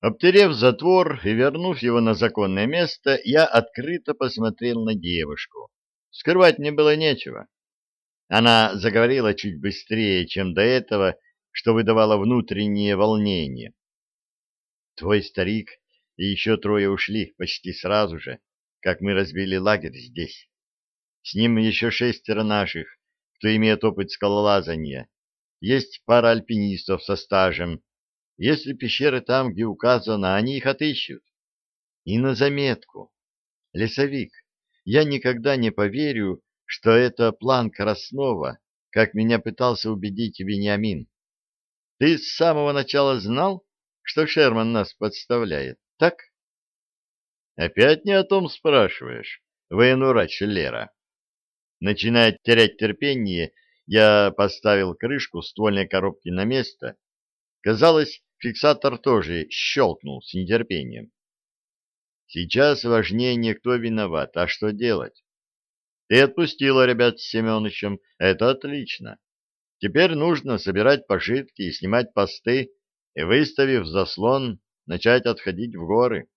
Обтерев затвор и вернув его на законное место, я открыто посмотрел на девушку. Скрывать мне было нечего. Она заговорила чуть быстрее, чем до этого, что выдавало внутреннее волнение. Твой старик и еще трое ушли почти сразу же, как мы разбили лагерь здесь. С ним еще шестеро наших, кто имеет опыт скалолазания. Есть пара альпинистов со стажем, если пещеры там, где указано, они их отыщут. И на заметку. Лесовик, я никогда не поверю, что это план Краснова, как меня пытался убедить Вениамин. Ты с самого начала знал, что Шерман нас подставляет, так? Опять не о том спрашиваешь, военврач Лера. Начиная терять терпение, я поставил крышку ствольной коробки на место. Казалось, Фиксатор тоже щелкнул с нетерпением. Сейчас важнее не кто виноват, а что делать. Ты отпустила ребят с Семеновичем, это отлично. Теперь нужно собирать пожитки и снимать посты, и, выставив заслон, начать отходить в горы.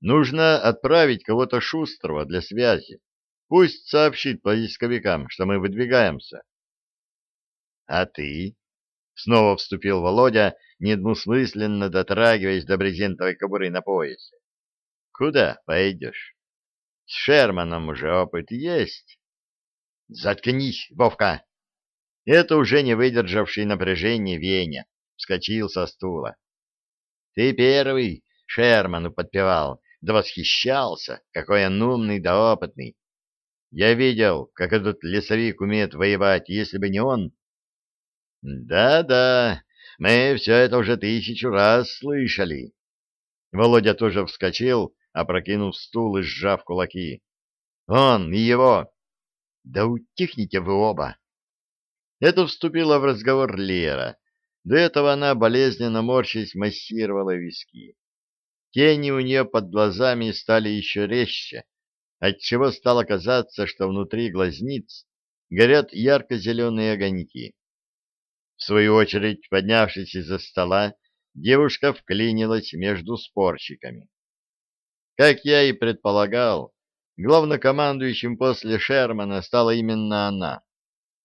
Нужно отправить кого-то шустрого для связи. Пусть сообщит поисковикам, что мы выдвигаемся. — А ты? — снова вступил Володя, недвусмысленно дотрагиваясь до брезентовой кобуры на поясе. — Куда пойдешь? С Шерманом уже опыт есть. — Заткнись, Вовка! Это уже не выдержавший напряжение Веня вскочил со стула. — Ты первый Шерману подпевал, да восхищался, какой он умный да опытный. Я видел, как этот лесовик умеет воевать, если бы не он... Да-да, мы все это уже тысячу раз слышали. Володя тоже вскочил, опрокинув стул и сжав кулаки. Он и его. Да утихните вы оба. Это вступила в разговор Лера. До этого она болезненно морщись массировала виски. Тени у нее под глазами стали еще резче, отчего стало казаться, что внутри глазниц горят ярко-зеленые огоньки. В свою очередь, поднявшись из-за стола, девушка вклинилась между спорщиками. Как я и предполагал, главнокомандующим после Шермана стала именно она.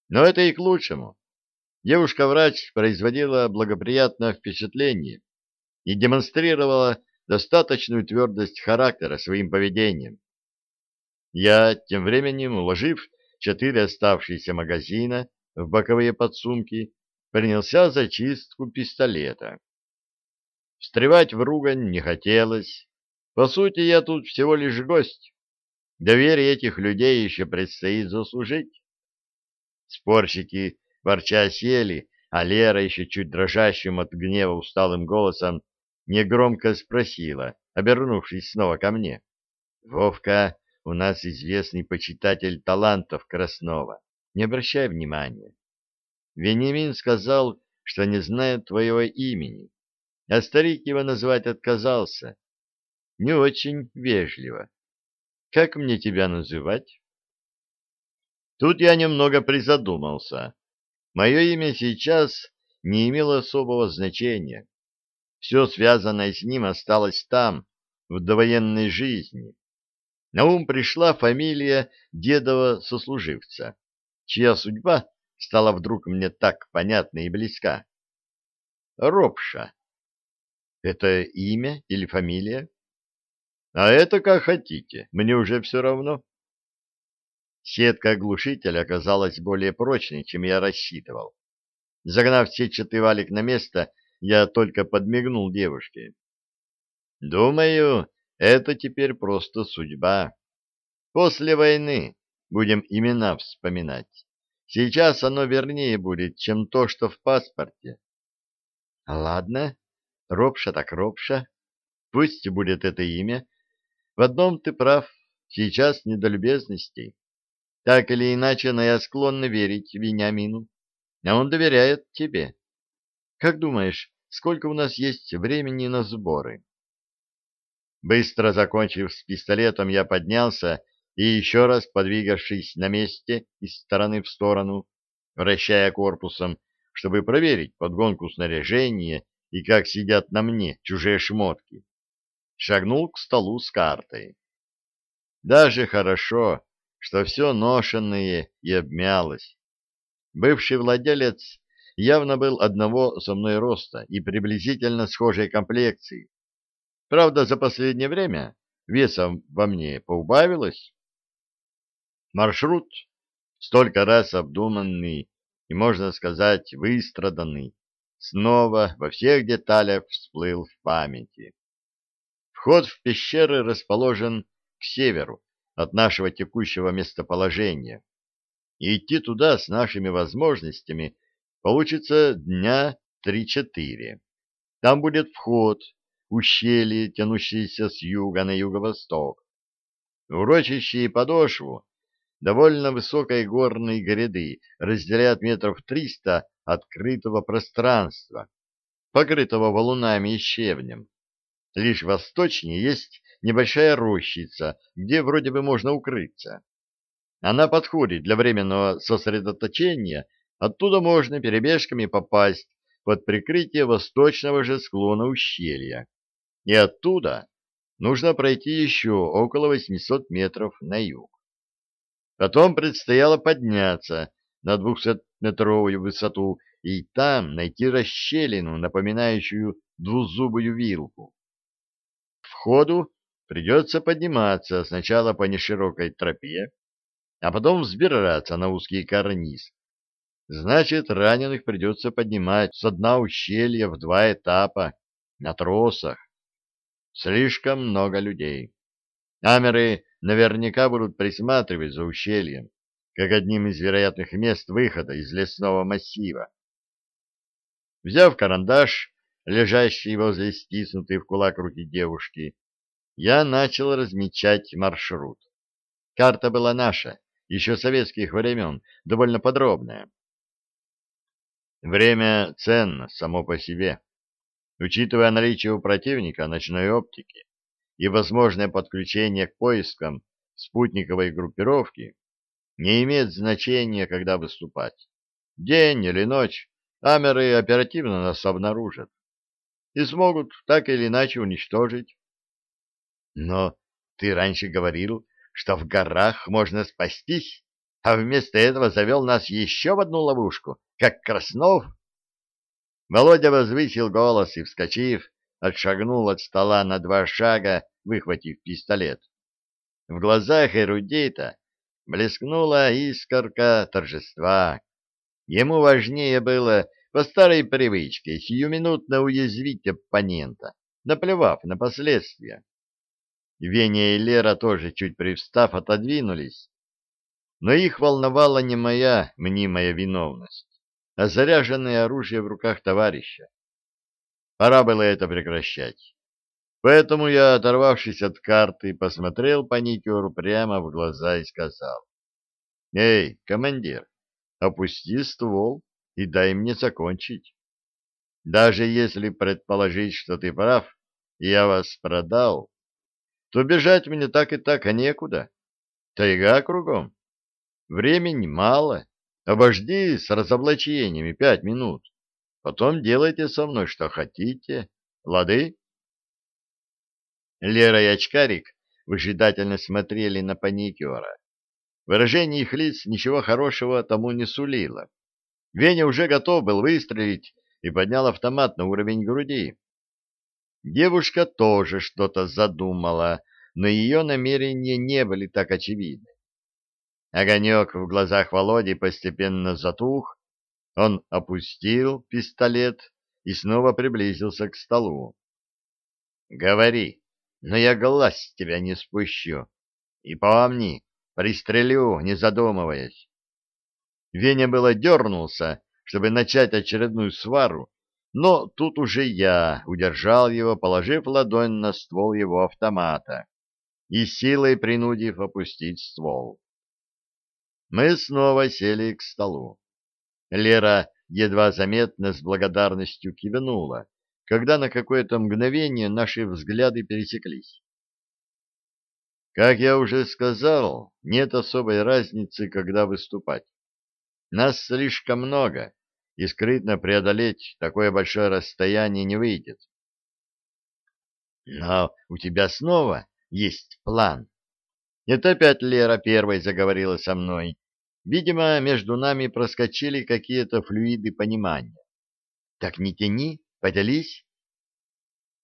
Но это и к лучшему. Девушка-врач производила благоприятное впечатление и демонстрировала достаточную твердость характера своим поведением. Я, тем временем, уложив четыре оставшиеся магазина в боковые подсумки, принялся за чистку пистолета. Встревать в ругань не хотелось. По сути, я тут всего лишь гость. Доверие этих людей еще предстоит заслужить. Спорщики ворча сели, а Лера еще чуть дрожащим от гнева усталым голосом негромко спросила, обернувшись снова ко мне. — Вовка, у нас известный почитатель талантов Краснова. Не обращай внимания. Вениамин сказал, что не знает твоего имени, а старик его назвать отказался. Не очень вежливо. Как мне тебя называть? Тут я немного призадумался. Мое имя сейчас не имело особого значения. Все связанное с ним осталось там, в довоенной жизни. На ум пришла фамилия дедова сослуживца, чья судьба стала вдруг мне так понятна и близка. Ропша. Это имя или фамилия? А это как хотите, мне уже все равно. Сетка глушителя оказалась более прочной, чем я рассчитывал. Загнав сетчатый валик на место, я только подмигнул девушке. Думаю, это теперь просто судьба. После войны будем имена вспоминать. Сейчас оно вернее будет, чем то, что в паспорте. Ладно, Ропша так Ропша. Пусть будет это имя. В одном ты прав, сейчас не до любезностей. Так или иначе, но я склонна верить Вениамину, а он доверяет тебе. Как думаешь, сколько у нас есть времени на сборы? Быстро закончив с пистолетом, я поднялся и еще раз подвигавшись на месте из стороны в сторону, вращая корпусом, чтобы проверить подгонку снаряжения и как сидят на мне чужие шмотки. Шагнул к столу с картой. Даже хорошо, что все ношенное и обмялось. Бывший владелец явно был одного со мной роста и приблизительно схожей комплекции. Правда, за последнее время весом во мне поубавилось. Маршрут, столько раз обдуманный и, можно сказать, выстраданный, снова во всех деталях всплыл в памяти. Вход в пещеры расположен к северу от нашего текущего местоположения. И идти туда с нашими возможностями получится дня три-четыре. Там будет вход, ущелье, тянущееся с юга на юго-восток. Урочащие подошву довольно высокой горной гряды разделяют метров триста открытого пространства, покрытого валунами и щебнем. Лишь восточнее есть небольшая рощица, где вроде бы можно укрыться. Она подходит для временного сосредоточения, оттуда можно перебежками попасть под прикрытие восточного же склона ущелья. И оттуда нужно пройти еще около 800 метров на юг. Потом предстояло подняться на 200-метровую высоту и там найти расщелину, напоминающую двузубую вилку. К входу придется подниматься сначала по неширокой тропе, а потом взбираться на узкий карниз. Значит, раненых придется поднимать с дна ущелья в два этапа, на тросах. Слишком много людей. Амеры наверняка будут присматривать за ущельем, как одним из вероятных мест выхода из лесного массива. Взяв карандаш, лежащий возле стиснутой в кулак руки девушки, я начал размечать маршрут. Карта была наша, еще советских времен, довольно подробная. Время ценно само по себе. Учитывая наличие у противника ночной оптики и возможное подключение к поискам спутниковой группировки, не имеет значения, когда выступать. День или ночь, амеры оперативно нас обнаружат и смогут так или иначе уничтожить. Но ты раньше говорил, что в горах можно спастись, а вместо этого завел нас еще в одну ловушку, как Краснов. Володя возвысил голос и, вскочив, отшагнул от стола на два шага, выхватив пистолет. В глазах эрудита блескнула искорка торжества. Ему важнее было по старой привычке сиюминутно уязвить оппонента, наплевав на последствия. Веня и Лера тоже, чуть привстав, отодвинулись. Но их волновала не моя мнимая виновность, а заряженное оружие в руках товарища. Пора было это прекращать. Поэтому я, оторвавшись от карты, посмотрел паникеру прямо в глаза и сказал. — Эй, командир, опусти ствол и дай мне закончить. Даже если предположить, что ты прав, я вас продал, то бежать мне так и так, а некуда. Тайга кругом. Времени мало. Обожди с разоблачениями пять минут. Потом делайте со мной что хотите. Лады? Лера и Очкарик выжидательно смотрели на паникера. Выражение их лиц ничего хорошего тому не сулило. Веня уже готов был выстрелить и поднял автомат на уровень груди. Девушка тоже что-то задумала, но ее намерения не были так очевидны. Огонек в глазах Володи постепенно затух, он опустил пистолет и снова приблизился к столу. — Говори, но я глаз с тебя не спущу. И помни, пристрелю, не задумываясь. Веня было дернулся, чтобы начать очередную свару, но тут уже я удержал его, положив ладонь на ствол его автомата и силой принудив опустить ствол. Мы снова сели к столу. Лера едва заметно с благодарностью кивнула, когда на какое-то мгновение наши взгляды пересеклись. Как я уже сказал, нет особой разницы, когда выступать. Нас слишком много, и скрытно преодолеть такое большое расстояние не выйдет. Но у тебя снова есть план. Это опять Лера первой заговорила со мной. Видимо, между нами проскочили какие-то флюиды понимания. Так не тяни, поделись.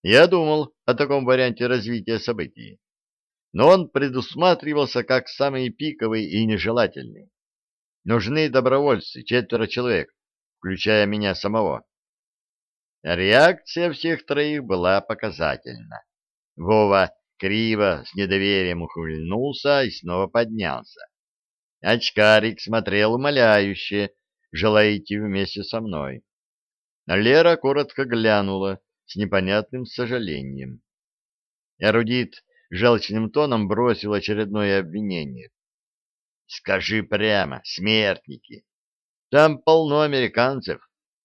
Я думал о таком варианте развития событий, но он предусматривался как самый пиковый и нежелательный. Нужны добровольцы, четверо человек, включая меня самого. Реакция всех троих была показательна. Вова криво с недоверием ухмыльнулся и снова поднялся. Очкарик смотрел умоляюще, желая идти вместе со мной. Лера коротко глянула с непонятным сожалением. Эрудит желчным тоном бросил очередное обвинение. «Скажи прямо, смертники, там полно американцев,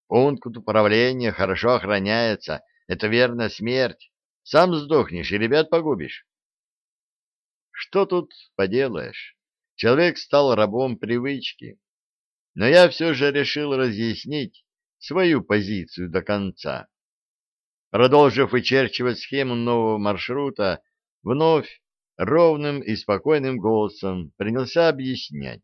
пункт управления хорошо охраняется, это верно смерть, сам сдохнешь и ребят погубишь». Что тут поделаешь? Человек стал рабом привычки. Но я все же решил разъяснить свою позицию до конца. Продолжив вычерчивать схему нового маршрута, вновь ровным и спокойным голосом принялся объяснять.